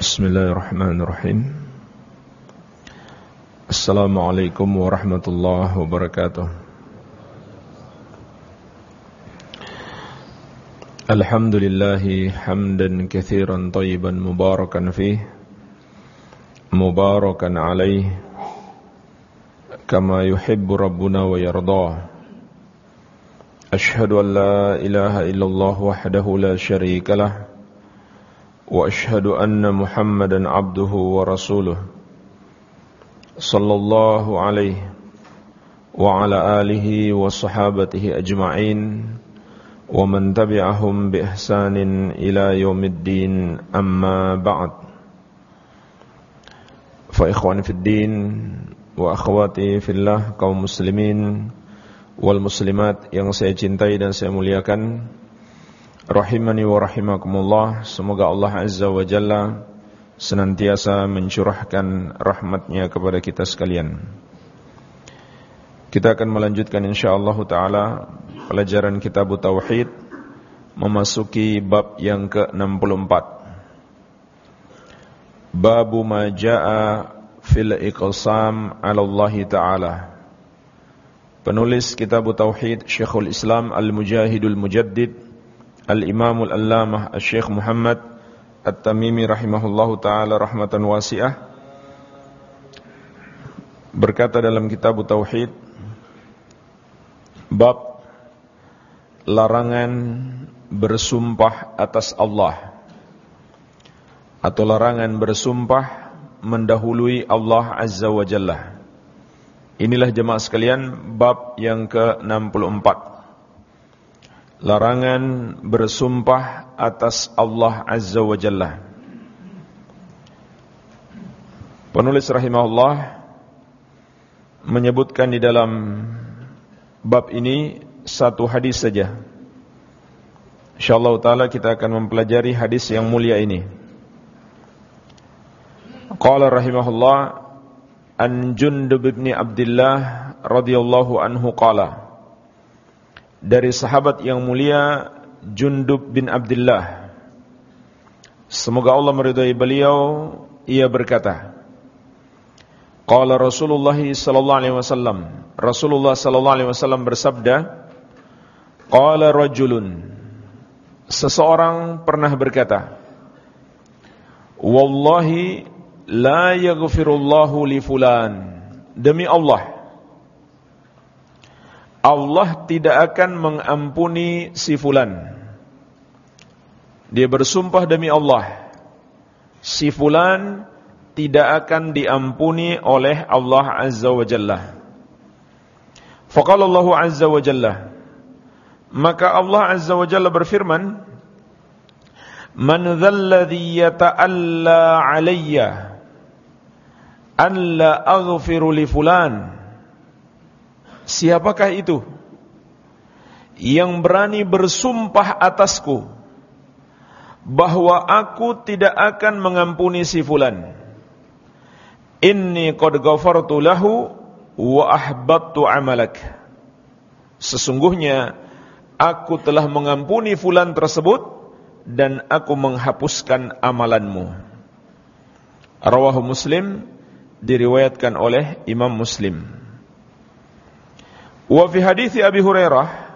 Bismillahirrahmanirrahim. Assalamualaikum warahmatullahi wabarakatuh. Alhamdulillahi hamdan kathiran tayyiban mubarakan fih Mubarakan alaih Kama yuhibbu Rabbuna wa yardah. Ashhadu an la ilaha illallah wahdahu la sharika lah واشهد ان محمدا عبده ورسوله صلى الله عليه وعلى اله وصحابته اجمعين ومن تبعهم باحسان الى يوم الدين اما بعد فاخواني في الدين واخواتي في الله kaum muslimin wal muslimat yang saya cintai dan saya muliakan Rahimani wa rahimakumullah Semoga Allah Azza wa Jalla Senantiasa mencurahkan rahmatnya kepada kita sekalian. Kita akan melanjutkan insyaAllah ta'ala Pelajaran kitab Tauhid Memasuki bab yang ke-64. Babu ma ja'a fil iqsam ala Allah ta'ala. Penulis kitab Tauhid Syekhul Islam Al-Mujahidul Mujaddid Al-Imamul Allamah Al-Syekh Muhammad At-Tamimi rahimahullahu taala rahmatan wasi'ah berkata dalam kitab Tauhid bab larangan bersumpah atas Allah atau larangan bersumpah mendahului Allah Azza wa Jalla. Inilah jemaah sekalian bab yang ke-64 larangan bersumpah atas Allah Azza wa Jalla. Penulis rahimahullah menyebutkan di dalam bab ini satu hadis saja. Insyaallah taala kita akan mempelajari hadis yang mulia ini. Qala rahimahullah an Jundub Abdullah radhiyallahu anhu qala dari sahabat yang mulia Jundub bin Abdullah. Semoga Allah meridai beliau. Ia berkata Qala Rasulullah sallallahu alaihi wasallam. Rasulullah sallallahu alaihi wasallam bersabda Qala rajulun. Seseorang pernah berkata Wallahi la yaghfirullahu li fulan. Demi Allah Allah tidak akan mengampuni si fulan. Dia bersumpah demi Allah, si fulan tidak akan diampuni oleh Allah Azza wa Jalla. Faqala Allah Azza wa Jalla, maka Allah Azza wa Jalla berfirman, Man dhalladhi yata'alla alayya an la aghfiru li fulan Siapakah itu yang berani bersumpah atasku bahwa aku tidak akan mengampuni si fulan? Inni qad ghafartu lahu wa ahbattu amalak. Sesungguhnya aku telah mengampuni fulan tersebut dan aku menghapuskan amalanmu. Rawahu Muslim diriwayatkan oleh Imam Muslim. Wa fi hadis Abi Hurairah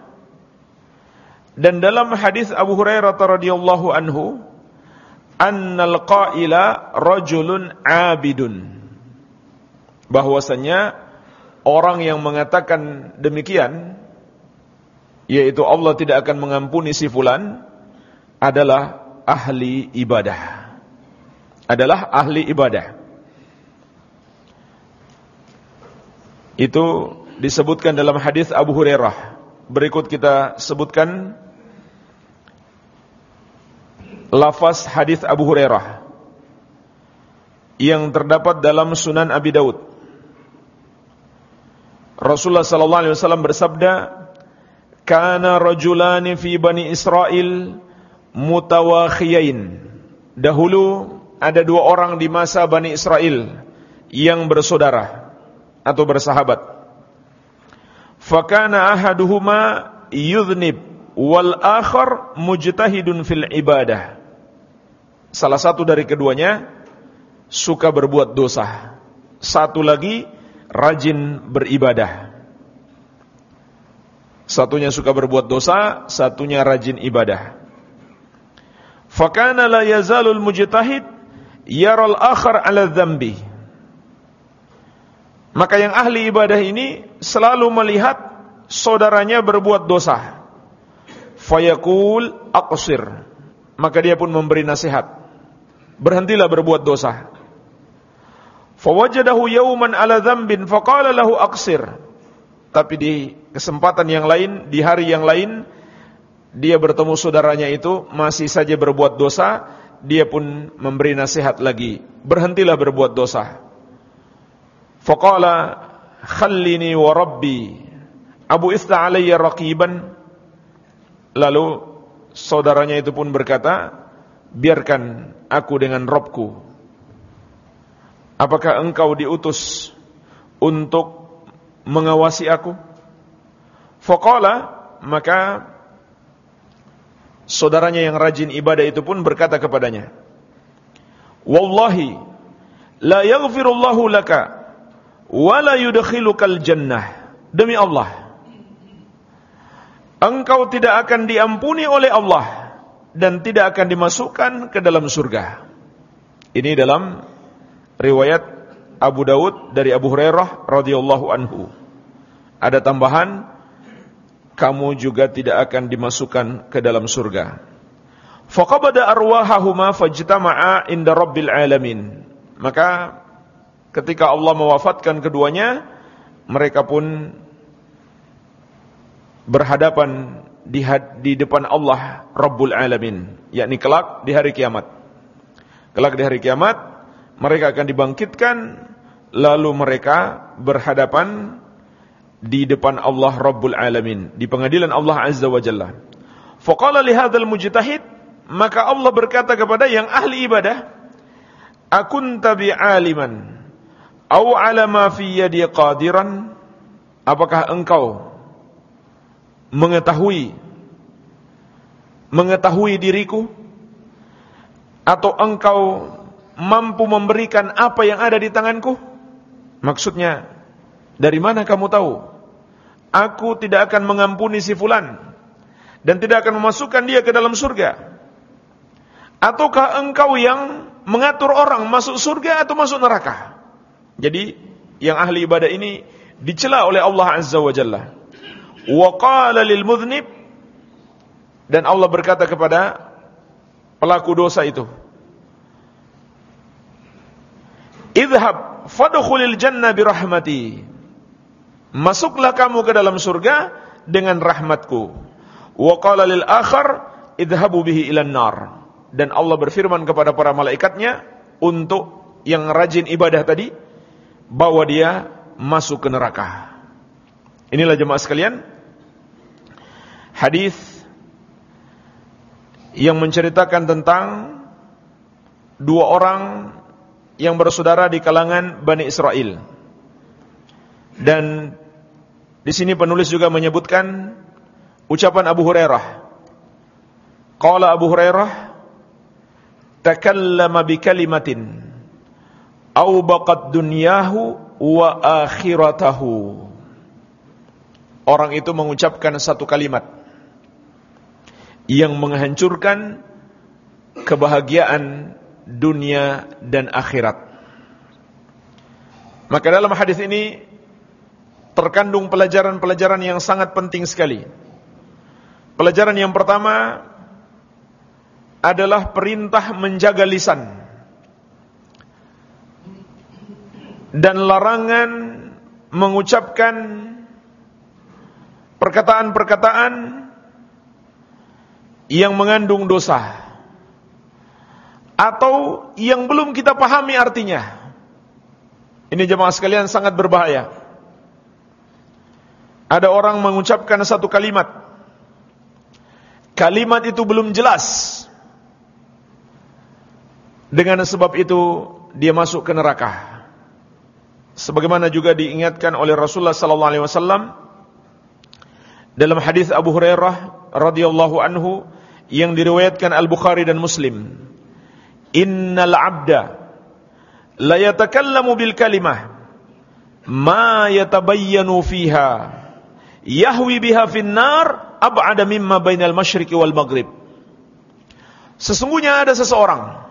dan dalam hadis Abu Hurairah radhiyallahu anhu annal qaila rajulun abidun. Bahwasanya orang yang mengatakan demikian yaitu Allah tidak akan mengampuni si fulan adalah ahli ibadah. Adalah ahli ibadah. Itu disebutkan dalam hadis Abu Hurairah. Berikut kita sebutkan lafaz hadis Abu Hurairah yang terdapat dalam Sunan Abi Daud. Rasulullah sallallahu alaihi wasallam bersabda, "Kana rajulani fi Bani Israel mutawakhiyain." Dahulu ada dua orang di masa Bani Israel yang bersaudara atau bersahabat. Fakana ahaduhuma yudhnib wal akhar mujtahidun fil ibadah. Salah satu dari keduanya suka berbuat dosa. Satu lagi rajin beribadah. Satunya suka berbuat dosa, satunya rajin ibadah. Fakana la yazalul mujtahid yaral akhar ala dzambi. Maka yang ahli ibadah ini selalu melihat saudaranya berbuat dosa. Fayaqul aqsir. Maka dia pun memberi nasihat. Berhentilah berbuat dosa. Fawajadahu yawman ala dzambin faqala lahu aqsir. Tapi di kesempatan yang lain, di hari yang lain, dia bertemu saudaranya itu masih saja berbuat dosa, dia pun memberi nasihat lagi, berhentilah berbuat dosa. Faqala khallini wa rabbi Abu Ista alayya raqiban. Lalu saudaranya itu pun berkata Biarkan aku dengan Robku. Apakah engkau diutus Untuk mengawasi aku? Faqala Maka Saudaranya yang rajin ibadah itu pun berkata kepadanya Wallahi La yaghfirullahu laka wala yudkhilukal jannah. Demi Allah. Engkau tidak akan diampuni oleh Allah dan tidak akan dimasukkan ke dalam surga. Ini dalam riwayat Abu Daud dari Abu Hurairah radhiyallahu anhu. Ada tambahan kamu juga tidak akan dimasukkan ke dalam surga. Faqabada arwahahuma fajtama'a inda rabbil alamin. Maka ketika Allah mewafatkan keduanya, mereka pun berhadapan di, di depan Allah Rabbul Alamin, yakni kelak di hari kiamat. Kelak di hari kiamat, mereka akan dibangkitkan, lalu mereka berhadapan di depan Allah Rabbul Alamin, di pengadilan Allah Azza wa Jalla. Faqala li hadzal mujtahid, maka Allah berkata kepada yang ahli ibadah, "Akunta bi aliman Au ala ma fi yadi qadiran? Apakah engkau mengetahui mengetahui diriku atau engkau mampu memberikan apa yang ada di tanganku? Maksudnya, dari mana kamu tahu? Aku tidak akan mengampuni si fulan dan tidak akan memasukkan dia ke dalam surga. Ataukah engkau yang mengatur orang masuk surga atau masuk neraka? Jadi yang ahli ibadah ini dicela oleh Allah Azza wa Jalla. Wa qala lil mudhnib dan Allah berkata kepada pelaku dosa itu. Idhab fadkhulil jannah birahmati. Masuklah kamu ke dalam surga dengan rahmatku. Wa qala lil akhar idhabu bihi nar. Dan Allah berfirman kepada para malaikatnya untuk yang rajin ibadah tadi, bawa dia masuk ke neraka. Inilah jemaah sekalian hadis yang menceritakan tentang dua orang yang bersaudara di kalangan Bani Israel. Dan di sini penulis juga menyebutkan ucapan Abu Hurairah. Qala Abu Hurairah takallama bi kalimatin aubaqat dunyahu wa akhiratahu. Orang itu mengucapkan satu kalimat yang menghancurkan kebahagiaan dunia dan akhirat. Maka dalam hadis ini terkandung pelajaran-pelajaran yang sangat penting sekali. Pelajaran yang pertama adalah perintah menjaga lisan. Dan larangan mengucapkan perkataan-perkataan yang mengandung dosa atau yang belum kita pahami artinya. Ini jemaah sekalian sangat berbahaya. Ada orang mengucapkan satu kalimat. Kalimat itu belum jelas. Dengan sebab itu dia masuk ke neraka sebagaimana juga diingatkan oleh Rasulullah sallallahu alaihi wasallam dalam hadis Abu Hurairah radhiyallahu anhu yang diriwayatkan Al-Bukhari dan Muslim. Innal 'abda la yatakallamu bil kalimah ma yatabayyanu fiha yahwi biha fin nar ab'ada mimma bainal masyriqi wal maghrib. Sesungguhnya ada seseorang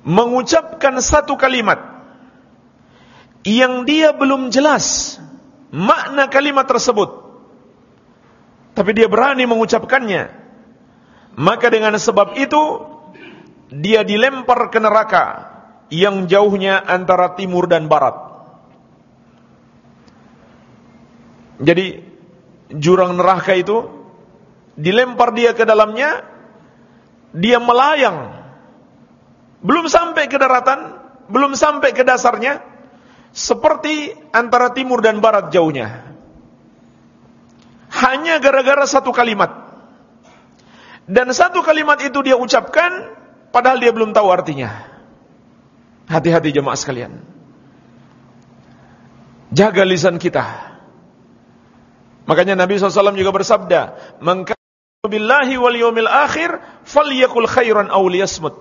mengucapkan satu kalimat yang dia belum jelas makna kalimat tersebut. Tapi dia berani mengucapkannya. Maka dengan sebab itu dia dilempar ke neraka yang jauhnya antara timur dan barat. Jadi jurang neraka itu dilempar dia ke dalamnya dia melayang. Belum sampai ke daratan, belum sampai ke dasarnya, seperti antara timur dan barat jauhnya. Hanya gara-gara satu kalimat. Dan satu kalimat itu dia ucapkan, padahal dia belum tahu artinya. Hati-hati jemaah sekalian. Jaga lisan kita. Makanya Nabi SAW juga bersabda, "Mengkana billahi wal yawmil akhir, falyakul khairan aw liyasmut."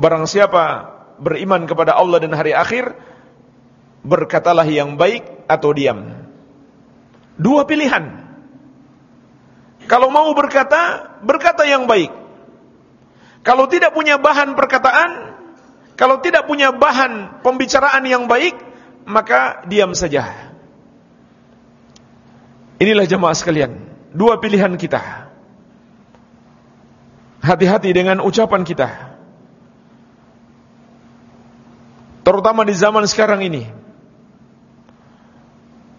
Barang siapa beriman kepada Allah dan hari akhir, berkatalah yang baik atau diam. Dua pilihan. Kalau mau berkata, berkata yang baik. Kalau tidak punya bahan perkataan, kalau tidak punya bahan pembicaraan yang baik, maka diam saja. Inilah jemaah sekalian, dua pilihan kita. Hati-hati dengan ucapan kita. Terutama di zaman sekarang ini.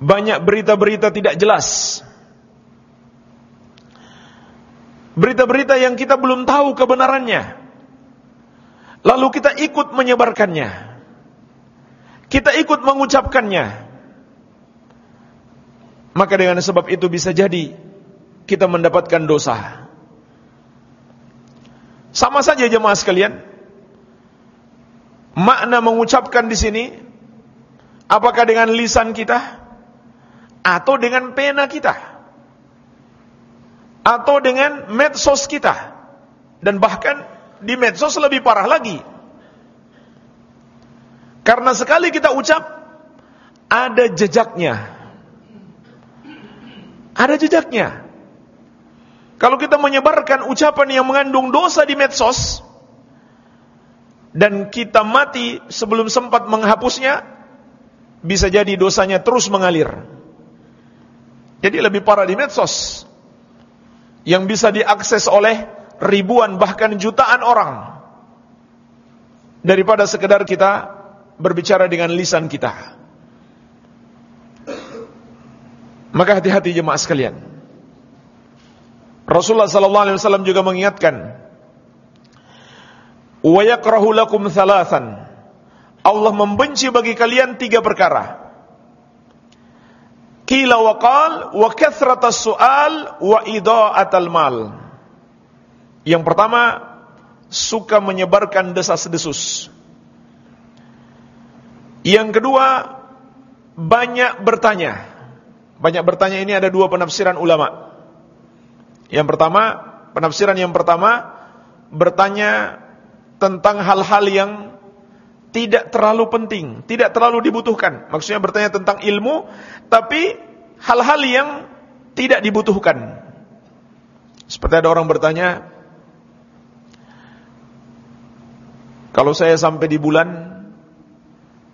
Banyak berita-berita tidak jelas. Berita-berita yang kita belum tahu kebenarannya. Lalu kita ikut menyebarkannya. Kita ikut mengucapkannya. Maka dengan sebab itu bisa jadi kita mendapatkan dosa. Sama saja jemaah sekalian makna mengucapkan di sini apakah dengan lisan kita atau dengan pena kita. Atau dengan medsos kita. Dan bahkan di medsos lebih parah lagi. Karena sekali kita ucap ada jejaknya. Ada jejaknya. Kalau kita menyebarkan ucapan yang mengandung dosa di medsos dan kita mati sebelum sempat menghapusnya, bisa jadi dosanya terus mengalir. Jadi lebih parah di medsos yang bisa diakses oleh ribuan bahkan jutaan orang daripada sekedar kita berbicara dengan lisan kita. Maka hati-hati jemaah sekalian. Rasulullah sallallahu alaihi wasallam juga mengingatkan wa yakrahu lakum thalathan. Allah membenci bagi kalian tiga perkara. Qila wa qal wa kathratas su'al wa idha'atal mal. Yang pertama, suka menyebarkan desas-desus. Yang kedua, banyak bertanya. Banyak bertanya ini ada dua penafsiran ulama. Yang pertama, penafsiran yang pertama bertanya tentang hal-hal yang tidak terlalu penting, tidak terlalu dibutuhkan. Maksudnya bertanya tentang ilmu, tapi hal-hal yang tidak dibutuhkan. Seperti ada orang bertanya, kalau saya sampai di bulan,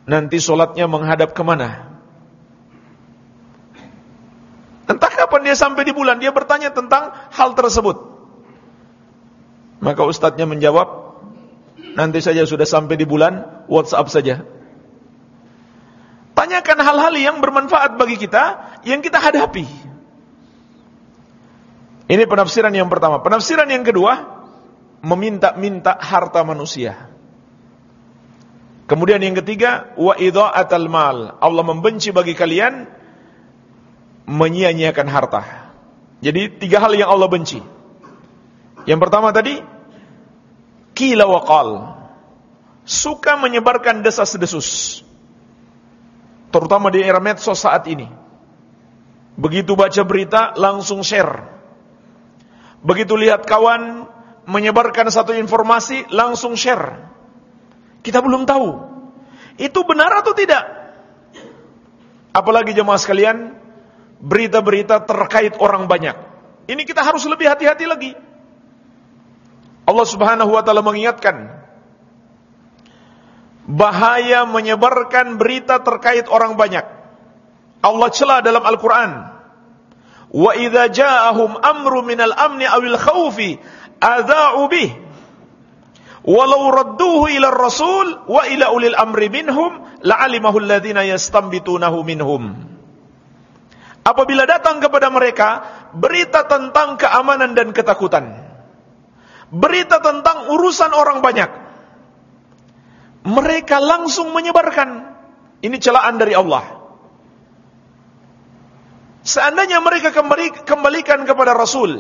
nanti sholatnya menghadap ke mana? Entah kapan dia sampai di bulan, dia bertanya tentang hal tersebut. Maka ustadznya menjawab, Nanti saja sudah sampai di bulan, WhatsApp saja. Tanyakan hal-hal yang bermanfaat bagi kita, yang kita hadapi. Ini penafsiran yang pertama. Penafsiran yang kedua, meminta-minta harta manusia. Kemudian yang ketiga, wa idha'atal mal. Allah membenci bagi kalian menyia-nyiakan harta. Jadi tiga hal yang Allah benci. Yang pertama tadi Kila waqal. Suka menyebarkan desas-desus. Terutama di era medsos saat ini. Begitu baca berita, langsung share. Begitu lihat kawan, menyebarkan satu informasi langsung share. Kita belum tahu. Itu benar atau tidak? Apalagi jemaah sekalian, berita-berita terkait orang banyak. Ini kita harus lebih hati-hati lagi. Allah Subhanahu wa taala mengingatkan bahaya menyebarkan berita terkait orang banyak. Allah celah dalam Al-Qur'an. Wa idza ja'ahum amru minal amni awil khawfi adza'u bih. Walau radduhu ila rasul wa ila ulil amri minhum la'alimahu alladhina yastambitunahu minhum. Apabila datang kepada mereka berita tentang keamanan dan ketakutan berita tentang urusan orang banyak. Mereka langsung menyebarkan. Ini celaan dari Allah. Seandainya mereka kembali, kembalikan kepada Rasul.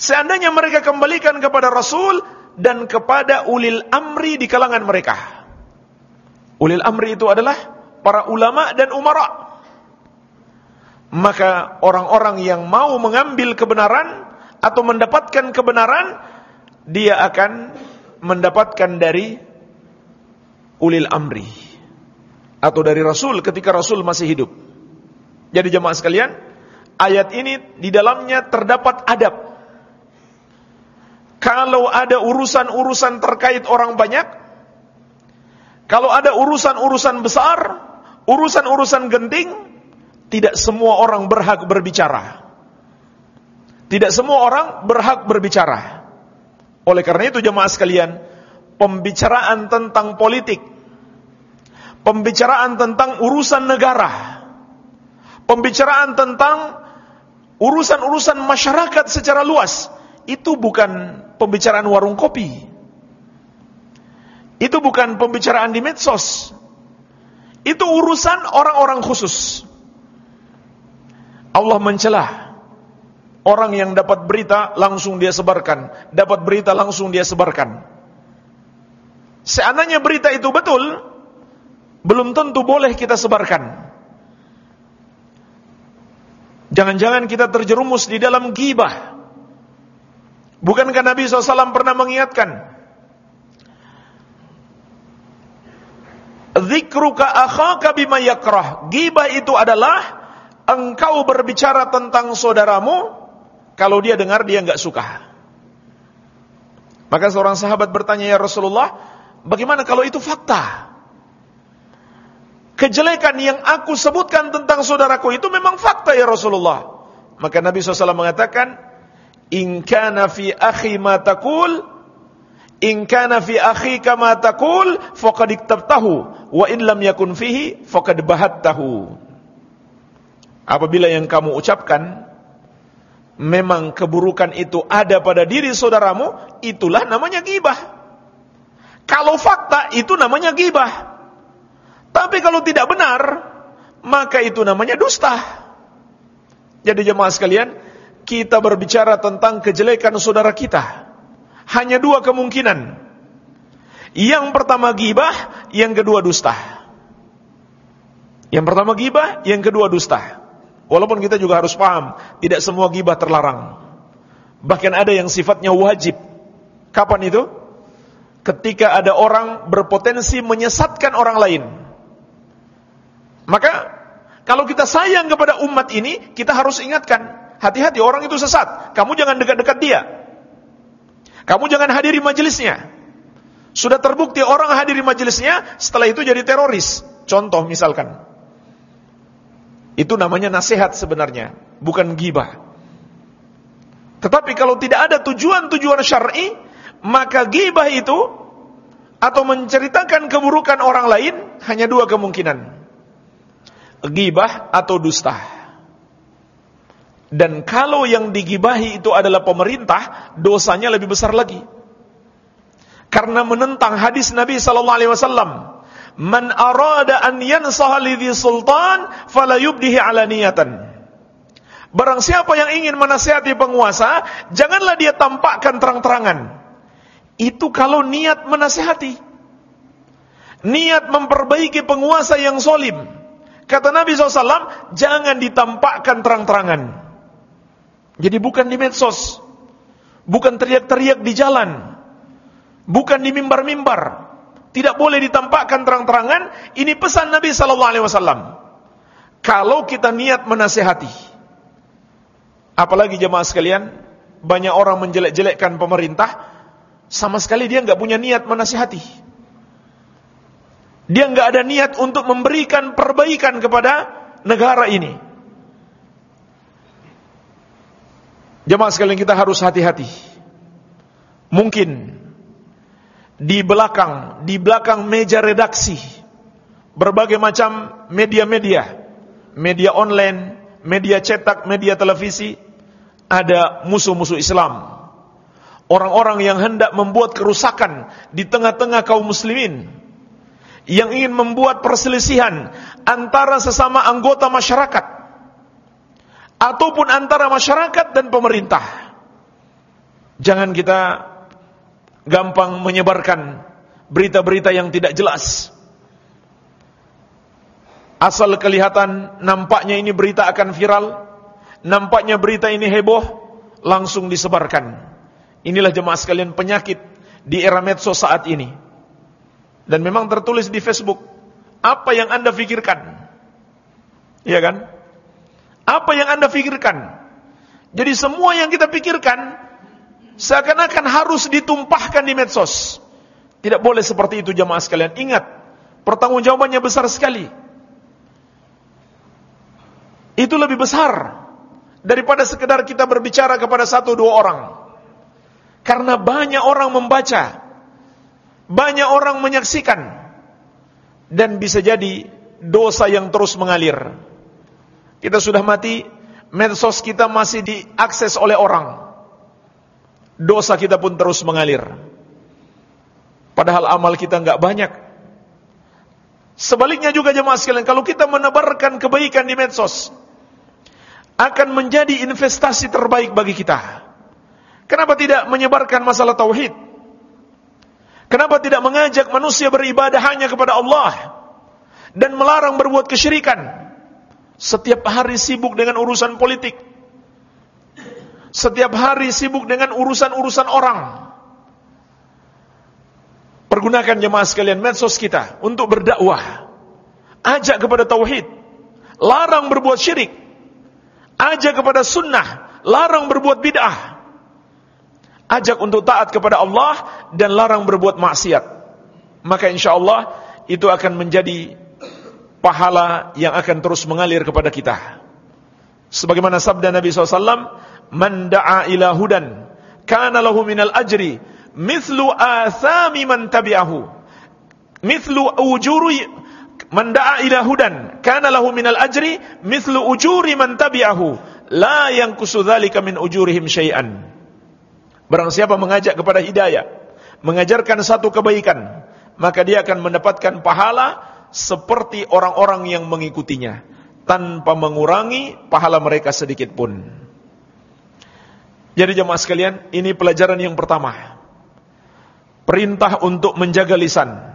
Seandainya mereka kembalikan kepada Rasul dan kepada ulil amri di kalangan mereka. Ulil amri itu adalah para ulama dan umara. Maka orang-orang yang mau mengambil kebenaran atau mendapatkan kebenaran dia akan mendapatkan dari ulil amri atau dari Rasul ketika Rasul masih hidup. Jadi jemaah sekalian, ayat ini di dalamnya terdapat adab. Kalau ada urusan-urusan terkait orang banyak, kalau ada urusan-urusan besar, urusan-urusan genting, tidak semua orang berhak berbicara. Tidak semua orang berhak berbicara. Oleh karena itu jemaah sekalian, pembicaraan tentang politik, pembicaraan tentang urusan negara, pembicaraan tentang urusan-urusan masyarakat secara luas, itu bukan pembicaraan warung kopi. Itu bukan pembicaraan di medsos. Itu urusan orang-orang khusus. Allah mencelah Orang yang dapat berita langsung dia sebarkan, dapat berita langsung dia sebarkan. Seandainya berita itu betul, belum tentu boleh kita sebarkan. Jangan-jangan kita terjerumus di dalam gibah. Bukankah Nabi SAW pernah mengingatkan? Zikruka akhaka bima yakrah. Gibah itu adalah engkau berbicara tentang saudaramu kalau dia dengar dia nggak suka. Maka seorang sahabat bertanya ya Rasulullah, bagaimana kalau itu fakta? Kejelekan yang aku sebutkan tentang saudaraku itu memang fakta ya Rasulullah. Maka Nabi SAW mengatakan, In kana fi akhi ma takul, In kana fi akhi kama takul, faqad iktabtahu, wa in lam yakun fihi, faqad bahattahu. Apabila yang kamu ucapkan memang keburukan itu ada pada diri saudaramu, itulah namanya gibah. Kalau fakta itu namanya gibah. Tapi kalau tidak benar, maka itu namanya dusta. Jadi jemaah sekalian, kita berbicara tentang kejelekan saudara kita. Hanya dua kemungkinan. Yang pertama gibah, yang kedua dusta. Yang pertama gibah, yang kedua dusta. Walaupun kita juga harus paham, tidak semua gibah terlarang. Bahkan ada yang sifatnya wajib. Kapan itu? Ketika ada orang berpotensi menyesatkan orang lain. Maka, kalau kita sayang kepada umat ini, kita harus ingatkan. Hati-hati orang itu sesat. Kamu jangan dekat-dekat dia. Kamu jangan hadiri majelisnya. Sudah terbukti orang hadiri majelisnya, setelah itu jadi teroris. Contoh misalkan. Itu namanya nasihat sebenarnya, bukan gibah. Tetapi kalau tidak ada tujuan-tujuan syar'i, maka gibah itu atau menceritakan keburukan orang lain hanya dua kemungkinan. Gibah atau dusta. Dan kalau yang digibahi itu adalah pemerintah, dosanya lebih besar lagi. Karena menentang hadis Nabi sallallahu alaihi wasallam Man arada an yansaha lidhi sultan fala yubdihi alaniyatan. Barang siapa yang ingin menasihati penguasa, janganlah dia tampakkan terang-terangan. Itu kalau niat menasihati. Niat memperbaiki penguasa yang solim. Kata Nabi SAW, jangan ditampakkan terang-terangan. Jadi bukan di medsos. bukan teriak-teriak di jalan, bukan di mimbar-mimbar. Tidak boleh ditampakkan terang-terangan. Ini pesan Nabi sallallahu alaihi wasallam. Kalau kita niat menasehati, apalagi jemaah sekalian, banyak orang menjelek-jelekkan pemerintah, sama sekali dia nggak punya niat menasihati. Dia nggak ada niat untuk memberikan perbaikan kepada negara ini. Jemaah sekalian kita harus hati-hati. Mungkin di belakang, di belakang meja redaksi, berbagai macam media-media, media online, media cetak, media televisi, ada musuh-musuh Islam orang-orang yang hendak membuat kerusakan di tengah-tengah kaum muslimin yang ingin membuat perselisihan antara sesama anggota masyarakat ataupun antara masyarakat dan pemerintah. Jangan kita gampang menyebarkan berita-berita yang tidak jelas. Asal kelihatan nampaknya ini berita akan viral, nampaknya berita ini heboh, langsung disebarkan. Inilah jemaah sekalian penyakit di era medsos saat ini. Dan memang tertulis di Facebook, apa yang Anda pikirkan? Iya kan? Apa yang Anda pikirkan? Jadi semua yang kita pikirkan seakan-akan harus ditumpahkan di medsos. Tidak boleh seperti itu jemaah sekalian. Ingat, pertanggungjawabannya besar sekali. Itu lebih besar daripada sekedar kita berbicara kepada satu dua orang. Karena banyak orang membaca, banyak orang menyaksikan, dan bisa jadi dosa yang terus mengalir. Kita sudah mati, medsos kita masih diakses oleh orang. Dosa kita pun terus mengalir. Padahal amal kita nggak banyak. Sebaliknya juga jemaah sekalian, kalau kita menebarkan kebaikan di medsos, akan menjadi investasi terbaik bagi kita. Kenapa tidak menyebarkan masalah tauhid? Kenapa tidak mengajak manusia beribadah hanya kepada Allah dan melarang berbuat kesyirikan? Setiap hari sibuk dengan urusan politik. Setiap hari sibuk dengan urusan-urusan orang. Pergunakan jemaah sekalian medsos kita untuk berdakwah. Ajak kepada tauhid. Larang berbuat syirik. Ajak kepada sunnah. Larang berbuat bid'ah ajak untuk taat kepada Allah dan larang berbuat maksiat. Maka insya Allah itu akan menjadi pahala yang akan terus mengalir kepada kita. Sebagaimana sabda Nabi SAW, Man da'a ila hudan, kana lahu minal ajri, mithlu athami man tabi'ahu. Mithlu ujuri, man da'a ila hudan, kana lahu minal ajri, mithlu ujuri man tabi'ahu. La yang kusudhalika min ujurihim syai'an. Barang siapa mengajak kepada hidayah, mengajarkan satu kebaikan, maka dia akan mendapatkan pahala seperti orang-orang yang mengikutinya tanpa mengurangi pahala mereka sedikit pun. Jadi jemaah sekalian, ini pelajaran yang pertama. Perintah untuk menjaga lisan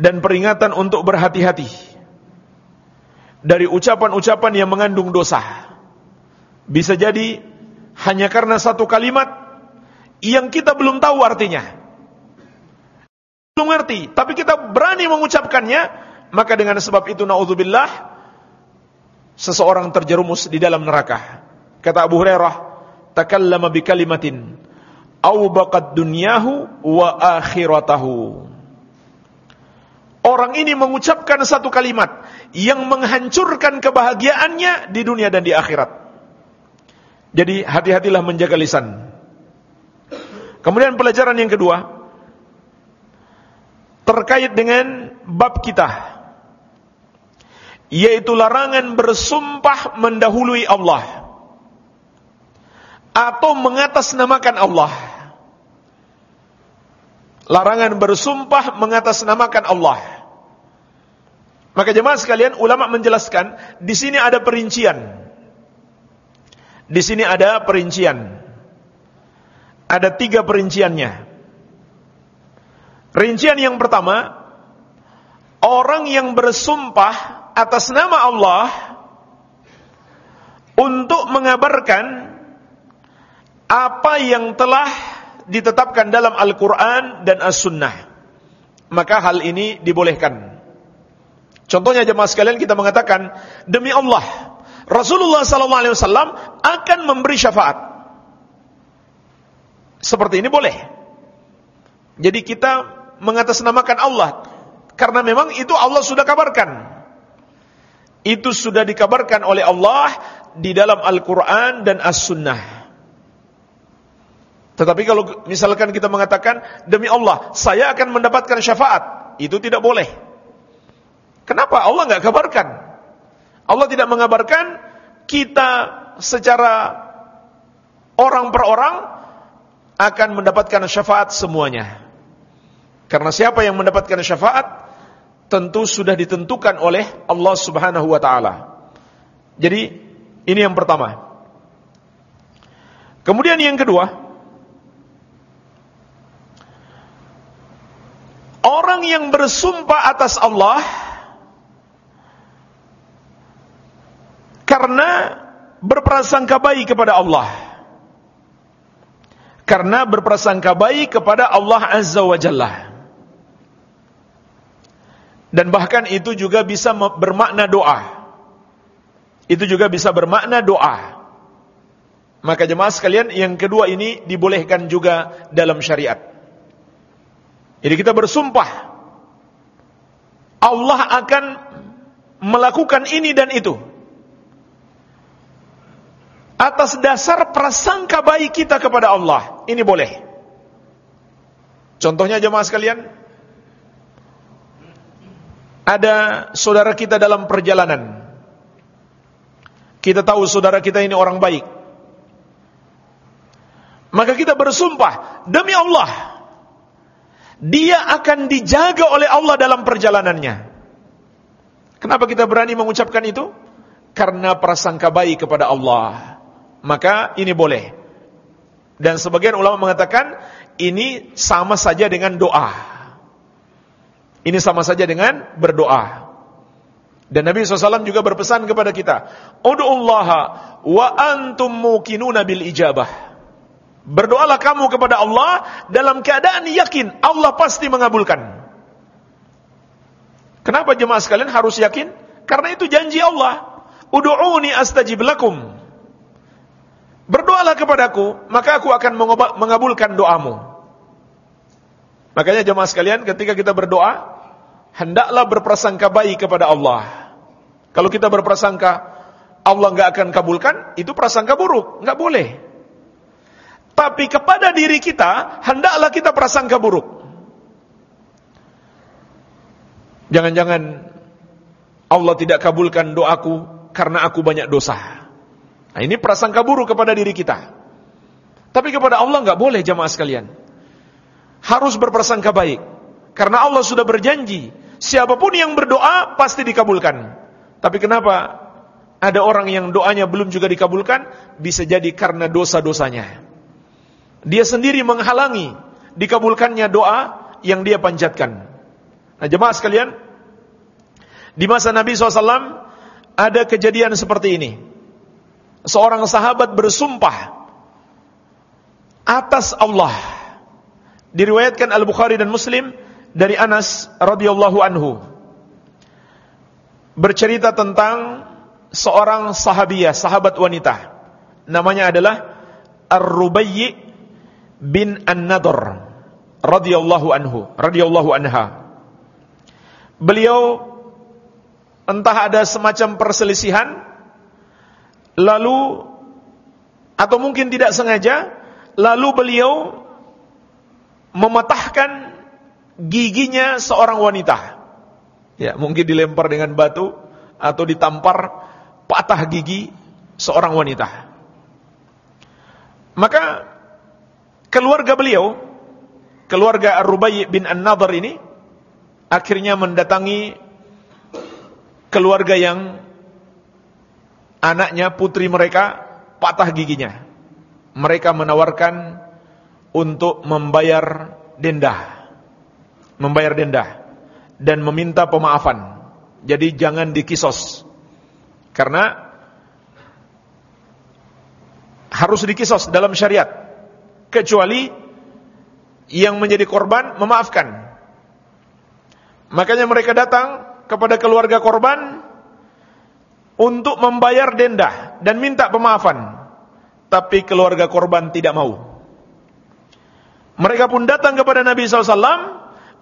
dan peringatan untuk berhati-hati dari ucapan-ucapan yang mengandung dosa. Bisa jadi hanya karena satu kalimat yang kita belum tahu artinya. Belum ngerti, tapi kita berani mengucapkannya, maka dengan sebab itu naudzubillah seseorang terjerumus di dalam neraka. Kata Abu Hurairah, takallama bi kalimatin aw baqad dunyahu wa akhiratahu. Orang ini mengucapkan satu kalimat yang menghancurkan kebahagiaannya di dunia dan di akhirat. Jadi hati-hatilah menjaga lisan. Kemudian pelajaran yang kedua terkait dengan bab kita yaitu larangan bersumpah mendahului Allah atau mengatasnamakan Allah. Larangan bersumpah mengatasnamakan Allah. Maka jemaah sekalian, ulama menjelaskan di sini ada perincian. Di sini ada perincian. Ada tiga perinciannya. Rincian yang pertama, orang yang bersumpah atas nama Allah untuk mengabarkan apa yang telah ditetapkan dalam Al-Quran dan As-Sunnah. Maka hal ini dibolehkan. Contohnya jemaah sekalian kita mengatakan, demi Allah, Rasulullah SAW akan memberi syafaat. Seperti ini boleh. Jadi kita mengatasnamakan Allah. Karena memang itu Allah sudah kabarkan. Itu sudah dikabarkan oleh Allah di dalam Al-Quran dan As-Sunnah. Tetapi kalau misalkan kita mengatakan demi Allah, saya akan mendapatkan syafaat, itu tidak boleh. Kenapa? Allah nggak kabarkan. Allah tidak mengabarkan kita secara orang per orang akan mendapatkan syafaat semuanya. Karena siapa yang mendapatkan syafaat tentu sudah ditentukan oleh Allah Subhanahu wa taala. Jadi ini yang pertama. Kemudian yang kedua, Orang yang bersumpah atas Allah karena berprasangka baik kepada Allah. Karena berprasangka baik kepada Allah Azza wa Jalla. Dan bahkan itu juga bisa bermakna doa. Itu juga bisa bermakna doa. Maka jemaah sekalian yang kedua ini dibolehkan juga dalam syariat. Jadi kita bersumpah Allah akan melakukan ini dan itu atas dasar prasangka baik kita kepada Allah. Ini boleh. Contohnya jemaah sekalian, ada saudara kita dalam perjalanan. Kita tahu saudara kita ini orang baik. Maka kita bersumpah, demi Allah, dia akan dijaga oleh Allah dalam perjalanannya. Kenapa kita berani mengucapkan itu? Karena prasangka baik kepada Allah. Maka ini boleh. Dan sebagian ulama mengatakan ini sama saja dengan doa. Ini sama saja dengan berdoa. Dan Nabi SAW juga berpesan kepada kita, Udu'ullaha wa antum mukinuna bil ijabah. Berdoalah kamu kepada Allah dalam keadaan yakin Allah pasti mengabulkan. Kenapa jemaah sekalian harus yakin? Karena itu janji Allah. Udu'uni astajib lakum. Berdoalah kepadaku, maka aku akan mengabulkan doamu. Makanya jemaah sekalian, ketika kita berdoa, hendaklah berprasangka baik kepada Allah. Kalau kita berprasangka Allah nggak akan kabulkan, itu prasangka buruk, nggak boleh. Tapi kepada diri kita, hendaklah kita prasangka buruk. Jangan-jangan Allah tidak kabulkan doaku karena aku banyak dosa. Nah, ini prasangka buruk kepada diri kita. Tapi kepada Allah nggak boleh jamaah sekalian. Harus berprasangka baik. Karena Allah sudah berjanji, siapa pun yang berdoa pasti dikabulkan. Tapi kenapa ada orang yang doanya belum juga dikabulkan? Bisa jadi karena dosa-dosanya dia sendiri menghalangi dikabulkannya doa yang dia panjatkan. Nah, jemaah sekalian, di masa Nabi SAW ada kejadian seperti ini. Seorang sahabat bersumpah atas Allah. Diriwayatkan Al-Bukhari dan Muslim dari Anas radhiyallahu anhu. Bercerita tentang seorang sahabiah, sahabat wanita. Namanya adalah Ar-Rubayyi bin An-Nadr radhiyallahu anhu, radhiyallahu anha. Beliau entah ada semacam perselisihan lalu atau mungkin tidak sengaja lalu beliau mematahkan giginya seorang wanita. Ya, mungkin dilempar dengan batu atau ditampar patah gigi seorang wanita. Maka keluarga beliau, keluarga Ar-Rubai bin An-Nadhr ini akhirnya mendatangi keluarga yang anaknya putri mereka patah giginya. Mereka menawarkan untuk membayar denda. Membayar denda dan meminta pemaafan. Jadi jangan dikisos. Karena harus dikisos dalam syariat kecuali yang menjadi korban memaafkan. Makanya mereka datang kepada keluarga korban untuk membayar denda dan minta pemaafan. Tapi keluarga korban tidak mau. Mereka pun datang kepada Nabi SAW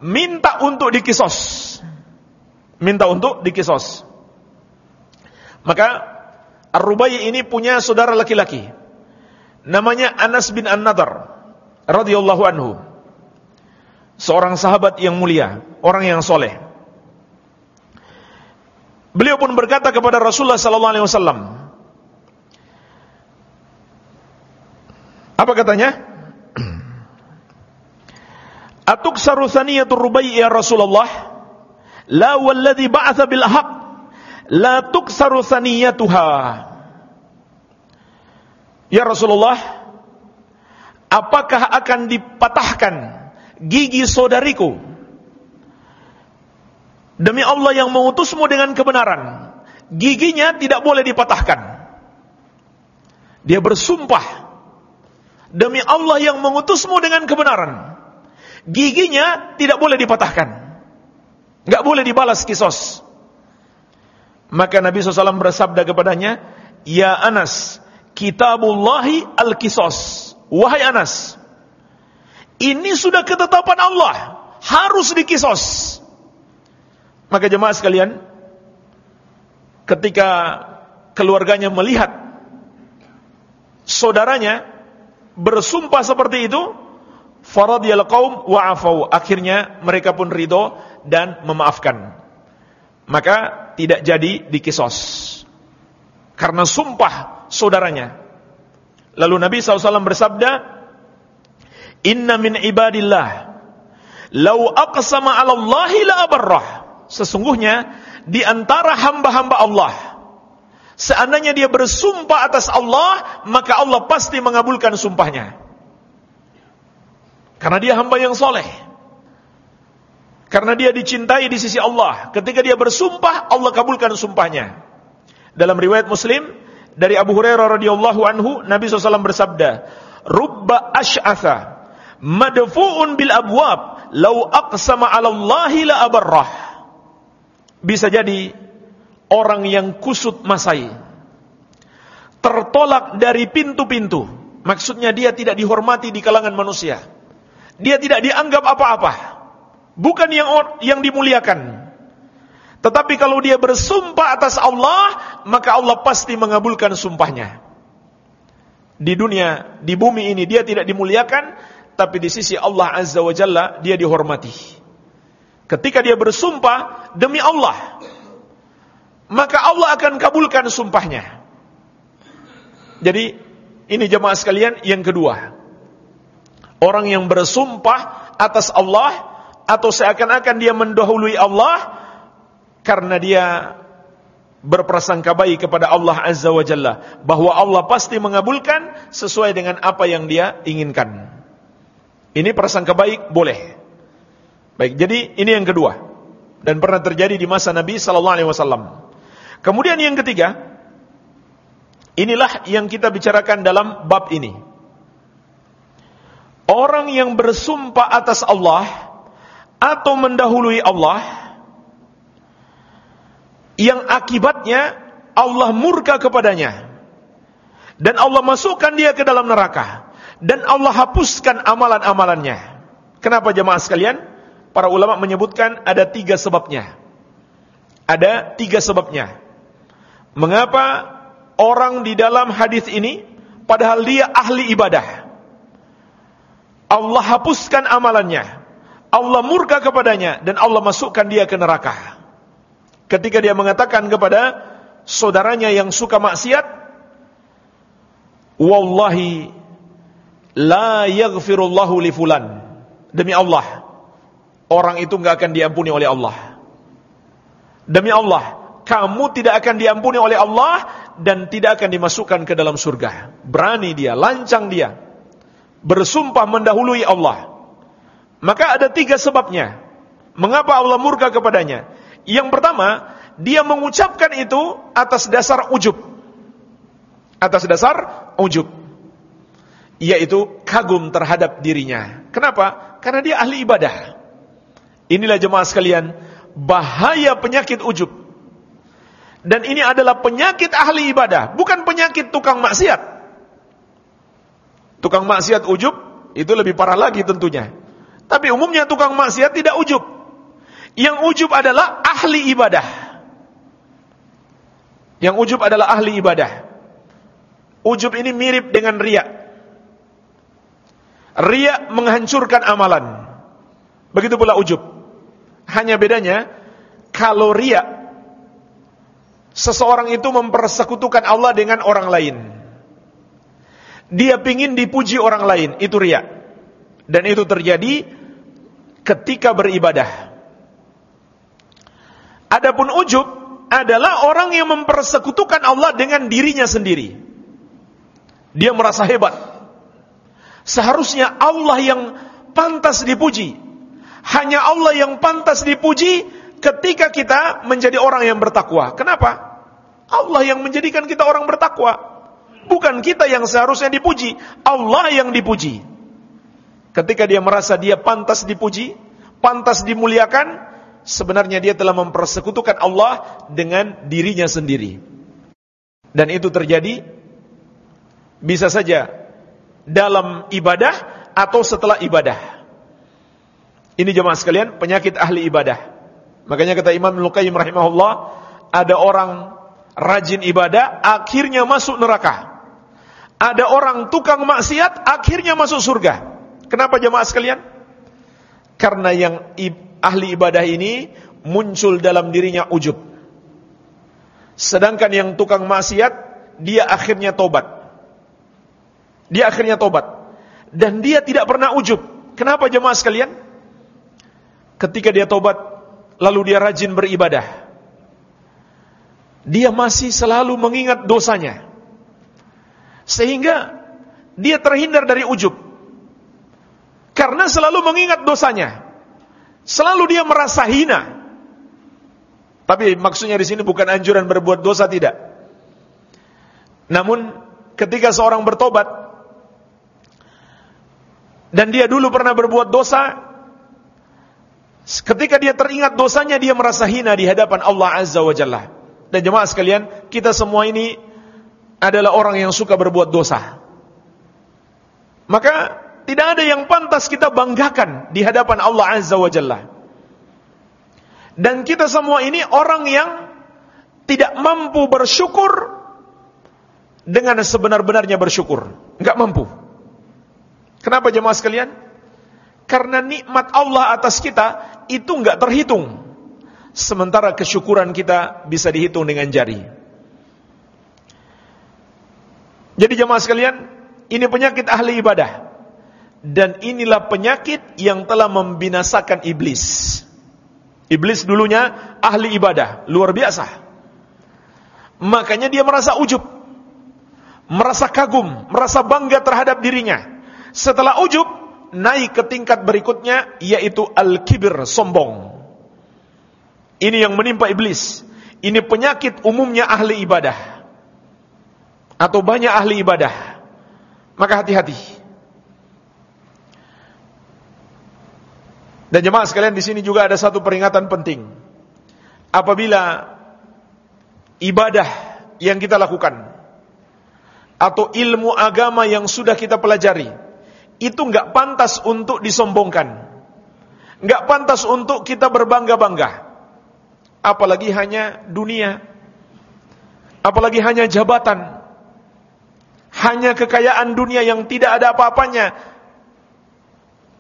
minta untuk dikisos. Minta untuk dikisos. Maka Ar-Rubai ini punya saudara laki-laki. Namanya Anas bin An-Nadar radhiyallahu anhu. Seorang sahabat yang mulia, orang yang soleh. Beliau pun berkata kepada Rasulullah sallallahu alaihi wasallam. Apa katanya? Atuk sarusaniyatur rubai ya Rasulullah? La walladhi ba'atha bil haq la tuksaru saniyatuha. Ya Rasulullah, apakah akan dipatahkan gigi saudariku Demi Allah yang mengutusmu dengan kebenaran, giginya tidak boleh dipatahkan. Dia bersumpah demi Allah yang mengutusmu dengan kebenaran, giginya tidak boleh dipatahkan. Enggak boleh dibalas kisos. Maka Nabi SAW bersabda kepadanya, Ya Anas, kitabullahi al-kisos. Wahai Anas, ini sudah ketetapan Allah, harus dikisos. Maka jemaah sekalian, ketika keluarganya melihat saudaranya bersumpah seperti itu, faradiyal qaum wa'afau. Akhirnya mereka pun ridho dan memaafkan. Maka tidak jadi dikisos. Karena sumpah saudaranya. Lalu Nabi SAW bersabda, Inna min ibadillah, Lau aqsama ala Allahi la abarrah. Sesungguhnya di antara hamba-hamba Allah seandainya dia bersumpah atas Allah maka Allah pasti mengabulkan sumpahnya. Karena dia hamba yang soleh. Karena dia dicintai di sisi Allah. Ketika dia bersumpah Allah kabulkan sumpahnya. Dalam riwayat Muslim dari Abu Hurairah radhiyallahu anhu Nabi SAW bersabda rubba ash'atha madfu'un bil abwab lau aqsama 'ala Allah la abarrah. Bisa jadi orang yang kusut masai tertolak dari pintu-pintu. Maksudnya dia tidak dihormati di kalangan manusia. Dia tidak dianggap apa-apa. Bukan yang yang dimuliakan tetapi kalau dia bersumpah atas Allah maka Allah pasti mengabulkan sumpahnya di dunia di bumi ini dia tidak dimuliakan tapi di sisi Allah Azza wa Jalla dia dihormati Ketika dia bersumpah demi Allah, maka Allah akan kabulkan sumpahnya. Jadi ini jemaah sekalian yang kedua. Orang yang bersumpah atas Allah atau seakan-akan dia mendahului Allah karena dia berprasangka baik kepada Allah Azza wa Jalla bahwa Allah pasti mengabulkan sesuai dengan apa yang dia inginkan. Ini prasangka baik boleh. Baik, jadi ini yang kedua dan pernah terjadi di masa Nabi sallallahu alaihi wasallam. Kemudian yang ketiga, inilah yang kita bicarakan dalam bab ini. Orang yang bersumpah atas Allah atau mendahului Allah yang akibatnya Allah murka kepadanya dan Allah masukkan dia ke dalam neraka dan Allah hapuskan amalan-amalannya. Kenapa jemaah sekalian? para ulama menyebutkan ada tiga sebabnya. Ada tiga sebabnya. Mengapa orang di dalam hadis ini padahal dia ahli ibadah. Allah hapuskan amalannya. Allah murka kepadanya dan Allah masukkan dia ke neraka. Ketika dia mengatakan kepada saudaranya yang suka maksiat, "Wallahi la yaghfirullahu li fulan." Demi Allah, orang itu nggak akan diampuni oleh Allah. Demi Allah, kamu tidak akan diampuni oleh Allah dan tidak akan dimasukkan ke dalam surga. Berani dia, lancang dia, bersumpah mendahului Allah. Maka ada tiga sebabnya. Mengapa Allah murka kepadanya? Yang pertama, dia mengucapkan itu atas dasar ujub. Atas dasar ujub. yaitu kagum terhadap dirinya. Kenapa? Karena dia ahli ibadah. Inilah jemaah sekalian, bahaya penyakit ujub. Dan ini adalah penyakit ahli ibadah, bukan penyakit tukang maksiat. Tukang maksiat ujub itu lebih parah lagi tentunya. Tapi umumnya tukang maksiat tidak ujub. Yang ujub adalah ahli ibadah. Yang ujub adalah ahli ibadah. Ujub ini mirip dengan riak. Ria menghancurkan amalan. Begitu pula ujub. Hanya bedanya, kalau ria, seseorang itu mempersekutukan Allah dengan orang lain. Dia ingin dipuji orang lain, itu ria. Dan itu terjadi ketika beribadah. Adapun ujub adalah orang yang mempersekutukan Allah dengan dirinya sendiri. Dia merasa hebat. Seharusnya Allah yang pantas dipuji. Hanya Allah yang pantas dipuji ketika kita menjadi orang yang bertakwa. Kenapa? Allah yang menjadikan kita orang bertakwa. Bukan kita yang seharusnya dipuji, Allah yang dipuji. Ketika dia merasa dia pantas dipuji, pantas dimuliakan, sebenarnya dia telah mempersekutukan Allah dengan dirinya sendiri. Dan itu terjadi bisa saja dalam ibadah atau setelah ibadah. Ini jemaah sekalian, penyakit ahli ibadah. Makanya kata Imam Luqayyim rahimahullah, ada orang rajin ibadah, akhirnya masuk neraka. Ada orang tukang maksiat, akhirnya masuk surga. Kenapa jemaah sekalian? Karena yang ahli ibadah ini muncul dalam dirinya ujub. Sedangkan yang tukang maksiat, dia akhirnya tobat. Dia akhirnya tobat. Dan dia tidak pernah ujub. Kenapa jemaah sekalian? Ketika dia tobat, lalu dia rajin beribadah. Dia masih selalu mengingat dosanya. Sehingga dia terhindar dari ujub. Karena selalu mengingat dosanya. Selalu dia merasa hina. Tapi maksudnya di sini bukan anjuran berbuat dosa tidak. Namun ketika seorang bertobat dan dia dulu pernah berbuat dosa, ketika dia teringat dosanya dia merasa hina di hadapan Allah Azza wa Jalla. Dan jemaah sekalian, kita semua ini adalah orang yang suka berbuat dosa. Maka tidak ada yang pantas kita banggakan di hadapan Allah Azza wa Jalla. Dan kita semua ini orang yang tidak mampu bersyukur dengan sebenar-benarnya bersyukur. Enggak mampu. Kenapa jemaah sekalian? Karena nikmat Allah atas kita itu enggak terhitung. Sementara kesyukuran kita bisa dihitung dengan jari. Jadi jemaah sekalian, ini penyakit ahli ibadah. Dan inilah penyakit yang telah membinasakan iblis. Iblis dulunya ahli ibadah, luar biasa. Makanya dia merasa ujub, merasa kagum, merasa bangga terhadap dirinya. Setelah ujub, naik ke tingkat berikutnya yaitu al-kibir, sombong. Ini yang menimpa iblis. Ini penyakit umumnya ahli ibadah. Atau banyak ahli ibadah. Maka hati-hati. Dan jemaah sekalian di sini juga ada satu peringatan penting. Apabila ibadah yang kita lakukan atau ilmu agama yang sudah kita pelajari itu nggak pantas untuk disombongkan. nggak pantas untuk kita berbangga-bangga. Apalagi hanya dunia. Apalagi hanya jabatan. Hanya kekayaan dunia yang tidak ada apa-apanya.